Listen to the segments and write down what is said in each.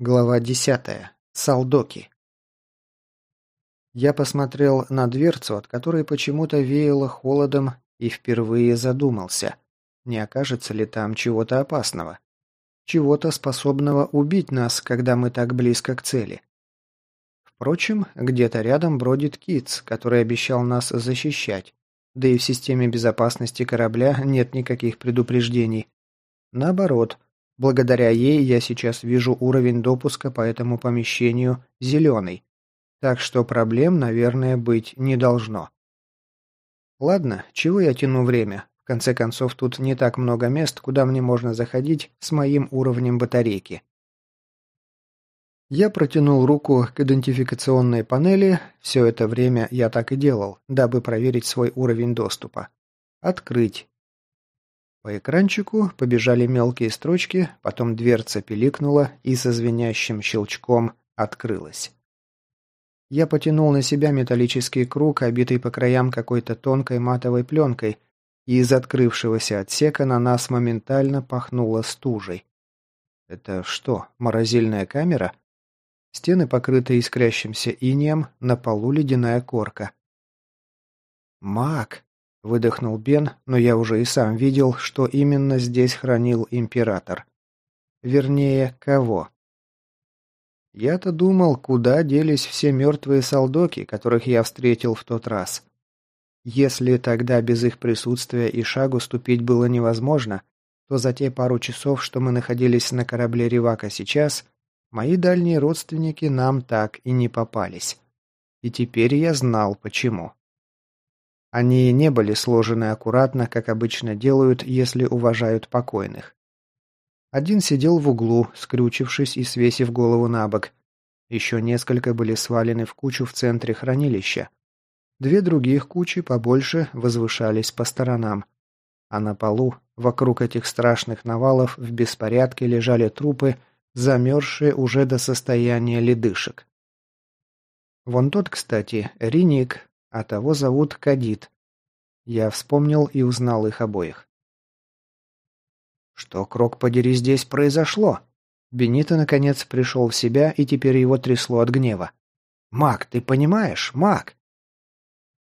Глава десятая. Салдоки. Я посмотрел на дверцу, от которой почему-то веяло холодом, и впервые задумался, не окажется ли там чего-то опасного. Чего-то способного убить нас, когда мы так близко к цели. Впрочем, где-то рядом бродит Китс, который обещал нас защищать, да и в системе безопасности корабля нет никаких предупреждений. Наоборот – Благодаря ей я сейчас вижу уровень допуска по этому помещению зеленый. Так что проблем, наверное, быть не должно. Ладно, чего я тяну время? В конце концов, тут не так много мест, куда мне можно заходить с моим уровнем батарейки. Я протянул руку к идентификационной панели, все это время я так и делал, дабы проверить свой уровень доступа. Открыть. По экранчику побежали мелкие строчки, потом дверца пиликнула и со звенящим щелчком открылась. Я потянул на себя металлический круг, обитый по краям какой-то тонкой матовой пленкой, и из открывшегося отсека на нас моментально пахнуло стужей. Это что, морозильная камера? Стены покрыты искрящимся инеем, на полу ледяная корка. «Маг!» Выдохнул Бен, но я уже и сам видел, что именно здесь хранил император. Вернее, кого. Я-то думал, куда делись все мертвые солдоки, которых я встретил в тот раз. Если тогда без их присутствия и шагу ступить было невозможно, то за те пару часов, что мы находились на корабле Ревака сейчас, мои дальние родственники нам так и не попались. И теперь я знал, почему. Они не были сложены аккуратно, как обычно делают, если уважают покойных. Один сидел в углу, скрючившись и свесив голову на бок. Еще несколько были свалены в кучу в центре хранилища. Две других кучи побольше возвышались по сторонам. А на полу, вокруг этих страшных навалов, в беспорядке лежали трупы, замерзшие уже до состояния ледышек. Вон тот, кстати, Риник, а того зовут Кадит. Я вспомнил и узнал их обоих. Что, крок подери, здесь произошло? Бенито наконец пришел в себя, и теперь его трясло от гнева. «Мак, ты понимаешь, Мак?»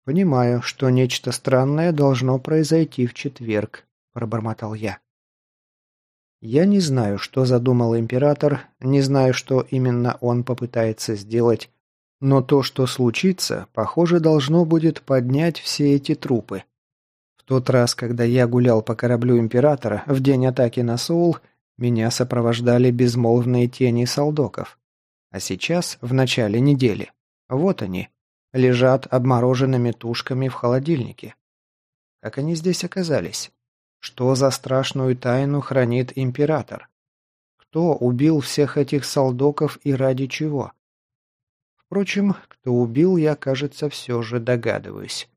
«Понимаю, что нечто странное должно произойти в четверг», – пробормотал я. Я не знаю, что задумал император, не знаю, что именно он попытается сделать, но то, что случится, похоже, должно будет поднять все эти трупы. В тот раз, когда я гулял по кораблю Императора в день атаки на Соул, меня сопровождали безмолвные тени солдоков. А сейчас, в начале недели, вот они, лежат обмороженными тушками в холодильнике. Как они здесь оказались? Что за страшную тайну хранит Император? Кто убил всех этих солдоков и ради чего? Впрочем, кто убил, я, кажется, все же догадываюсь.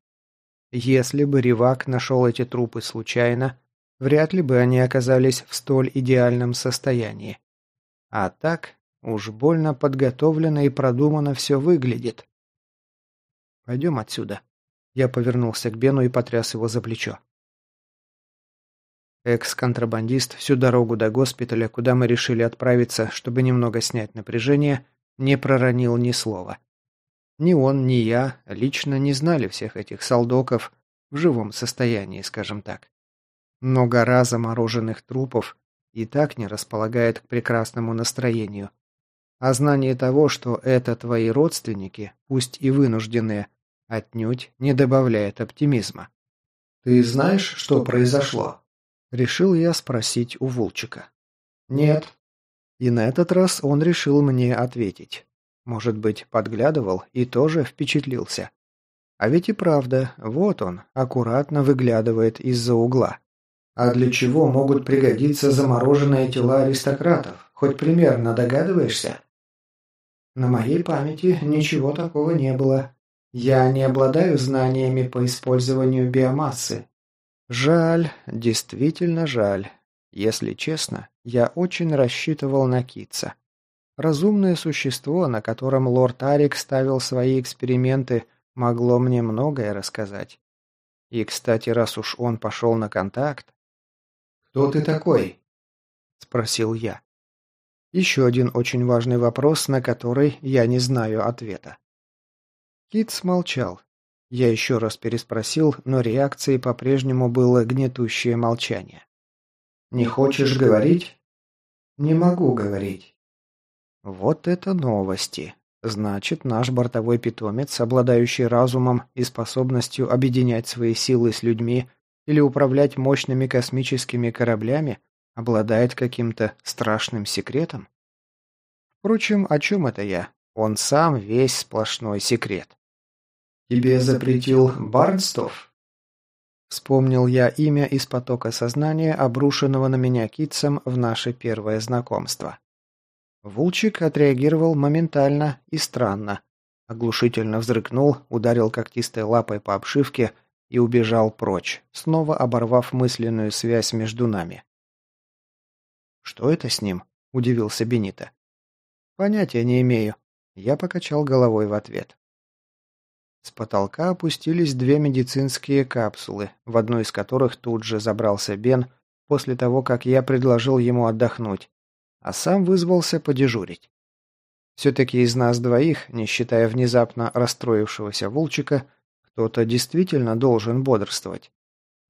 Если бы Ривак нашел эти трупы случайно, вряд ли бы они оказались в столь идеальном состоянии. А так, уж больно подготовлено и продумано все выглядит. «Пойдем отсюда». Я повернулся к Бену и потряс его за плечо. Экс-контрабандист всю дорогу до госпиталя, куда мы решили отправиться, чтобы немного снять напряжение, не проронил ни слова. Ни он, ни я лично не знали всех этих солдоков в живом состоянии, скажем так. Но гора замороженных трупов и так не располагает к прекрасному настроению. А знание того, что это твои родственники, пусть и вынужденные, отнюдь не добавляет оптимизма. «Ты знаешь, что произошло?» Решил я спросить у Волчика. «Нет», и на этот раз он решил мне ответить. Может быть, подглядывал и тоже впечатлился. А ведь и правда, вот он, аккуратно выглядывает из-за угла. А для чего могут пригодиться замороженные тела аристократов? Хоть примерно догадываешься? На моей памяти ничего такого не было. Я не обладаю знаниями по использованию биомассы. Жаль, действительно жаль. Если честно, я очень рассчитывал на Китса. Разумное существо, на котором лорд Арик ставил свои эксперименты, могло мне многое рассказать. И, кстати, раз уж он пошел на контакт... «Кто ты такой?» – спросил я. Еще один очень важный вопрос, на который я не знаю ответа. Кит смолчал. Я еще раз переспросил, но реакцией по-прежнему было гнетущее молчание. «Не хочешь говорить?» «Не могу говорить». Вот это новости. Значит, наш бортовой питомец, обладающий разумом и способностью объединять свои силы с людьми или управлять мощными космическими кораблями, обладает каким-то страшным секретом? Впрочем, о чем это я? Он сам весь сплошной секрет. «Тебе запретил Барнстов?» Вспомнил я имя из потока сознания, обрушенного на меня китцем в наше первое знакомство. Вулчик отреагировал моментально и странно. Оглушительно взрыкнул, ударил когтистой лапой по обшивке и убежал прочь, снова оборвав мысленную связь между нами. «Что это с ним?» – удивился Бенита. «Понятия не имею». Я покачал головой в ответ. С потолка опустились две медицинские капсулы, в одну из которых тут же забрался Бен после того, как я предложил ему отдохнуть, а сам вызвался подежурить. Все-таки из нас двоих, не считая внезапно расстроившегося Волчика, кто-то действительно должен бодрствовать.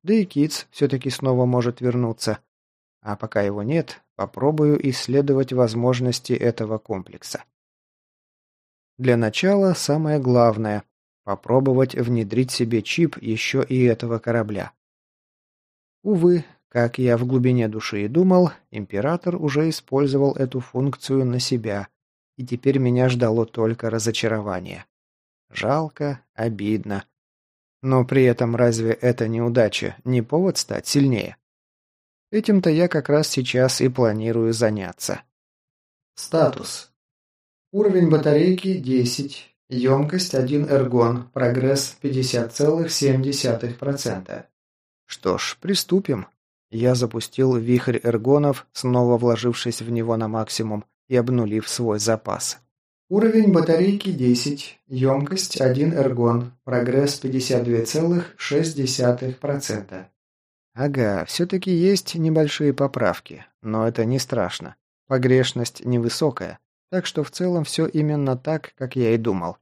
Да и Китс все-таки снова может вернуться. А пока его нет, попробую исследовать возможности этого комплекса. Для начала самое главное – попробовать внедрить себе чип еще и этого корабля. Увы, как я в глубине души и думал, император уже использовал эту функцию на себя, и теперь меня ждало только разочарование. Жалко, обидно. Но при этом разве эта неудача не повод стать сильнее? Этим-то я как раз сейчас и планирую заняться. Статус. Уровень батарейки 10. Емкость 1 эргон. Прогресс 50,7%. Что ж, приступим. Я запустил вихрь эргонов, снова вложившись в него на максимум и обнулив свой запас. Уровень батарейки 10, емкость 1 эргон, прогресс 52,6%. Ага, все-таки есть небольшие поправки, но это не страшно. Погрешность невысокая, так что в целом все именно так, как я и думал.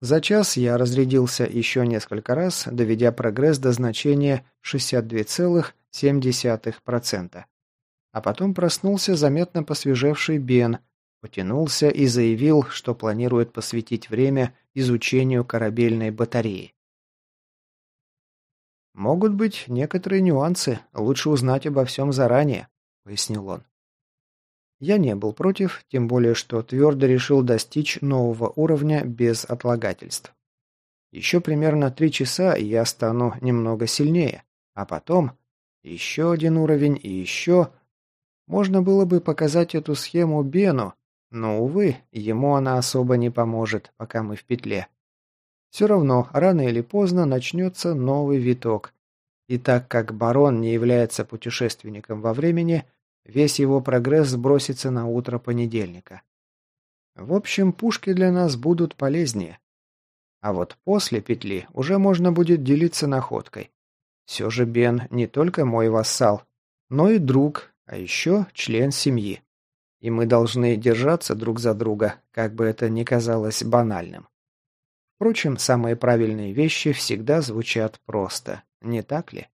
За час я разрядился еще несколько раз, доведя прогресс до значения 62,7%. А потом проснулся заметно посвежевший Бен, потянулся и заявил, что планирует посвятить время изучению корабельной батареи. «Могут быть некоторые нюансы, лучше узнать обо всем заранее», — пояснил он. Я не был против, тем более что твердо решил достичь нового уровня без отлагательств. Еще примерно три часа, и я стану немного сильнее, а потом еще один уровень и еще... Можно было бы показать эту схему Бену, но, увы, ему она особо не поможет, пока мы в петле. Все равно, рано или поздно начнется новый виток. И так как барон не является путешественником во времени, Весь его прогресс сбросится на утро понедельника. В общем, пушки для нас будут полезнее. А вот после петли уже можно будет делиться находкой. Все же Бен не только мой вассал, но и друг, а еще член семьи. И мы должны держаться друг за друга, как бы это ни казалось банальным. Впрочем, самые правильные вещи всегда звучат просто, не так ли?